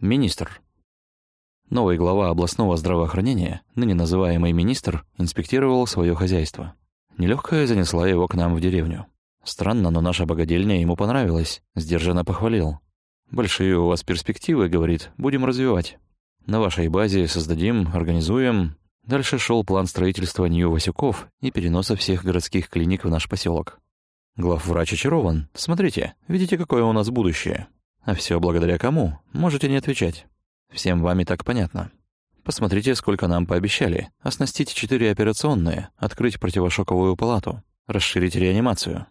Министр. Новый глава областного здравоохранения, ныне называемый министр, инспектировал свое хозяйство. Нелегкая занесла его к нам в деревню. Странно, но наша богадельня ему понравилась, сдержанно похвалил. «Большие у вас перспективы», — говорит, — «будем развивать. На вашей базе создадим, организуем». Дальше шел план строительства Нью-Васюков и переноса всех городских клиник в наш поселок. Главврач очарован. Смотрите, видите, какое у нас будущее. А все благодаря кому? Можете не отвечать. Всем вами так понятно. Посмотрите, сколько нам пообещали. Оснастить четыре операционные, открыть противошоковую палату, расширить реанимацию.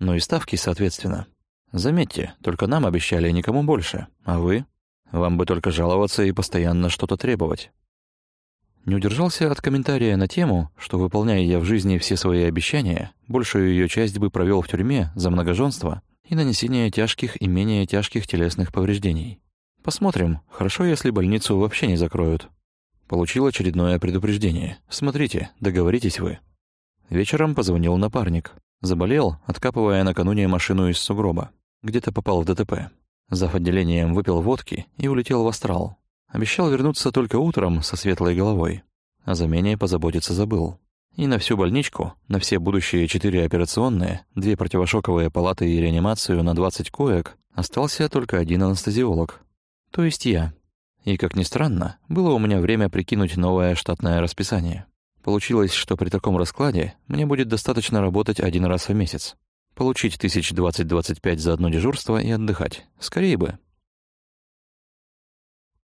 Ну и ставки, соответственно. Заметьте, только нам обещали никому больше. А вы? Вам бы только жаловаться и постоянно что-то требовать. Не удержался от комментария на тему, что, выполняя я в жизни все свои обещания, большую ее часть бы провел в тюрьме за многоженство и нанесение тяжких и менее тяжких телесных повреждений. Посмотрим, хорошо, если больницу вообще не закроют. Получил очередное предупреждение. Смотрите, договоритесь вы. Вечером позвонил напарник. Заболел, откапывая накануне машину из сугроба. Где-то попал в ДТП. Зав. отделением выпил водки и улетел в астрал. Обещал вернуться только утром со светлой головой. О замене позаботиться забыл. И на всю больничку, на все будущие четыре операционные, две противошоковые палаты и реанимацию на 20 коек остался только один анестезиолог. То есть я. И, как ни странно, было у меня время прикинуть новое штатное расписание. Получилось, что при таком раскладе мне будет достаточно работать один раз в месяц. Получить тысяч двадцать-двадцать пять за одно дежурство и отдыхать. Скорее бы.